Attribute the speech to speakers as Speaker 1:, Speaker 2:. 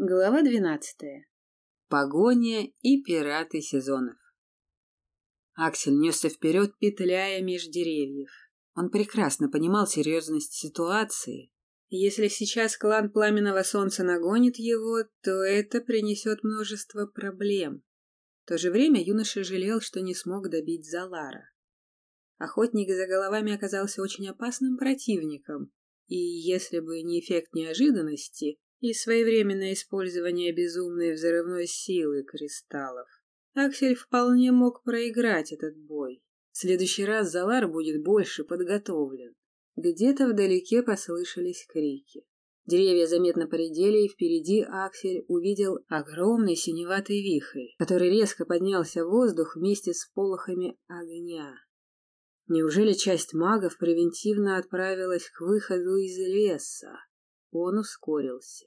Speaker 1: Глава двенадцатая.
Speaker 2: Погоня и пираты сезонов. Аксель несся вперед, петляя меж деревьев. Он прекрасно понимал серьезность ситуации.
Speaker 1: Если сейчас клан Пламенного Солнца нагонит его, то это принесет множество проблем. В то же время юноша жалел, что не смог добить Залара. Охотник за головами оказался очень опасным противником, и если бы не эффект неожиданности, и своевременное использование безумной взрывной силы кристаллов. Аксель вполне мог проиграть этот бой. В следующий раз Залар будет больше подготовлен. Где-то вдалеке послышались крики. Деревья заметно поредели, и впереди Аксель увидел огромный синеватый вихрь, который резко поднялся в воздух вместе с полохами огня. Неужели часть магов превентивно отправилась к выходу из леса? Он ускорился.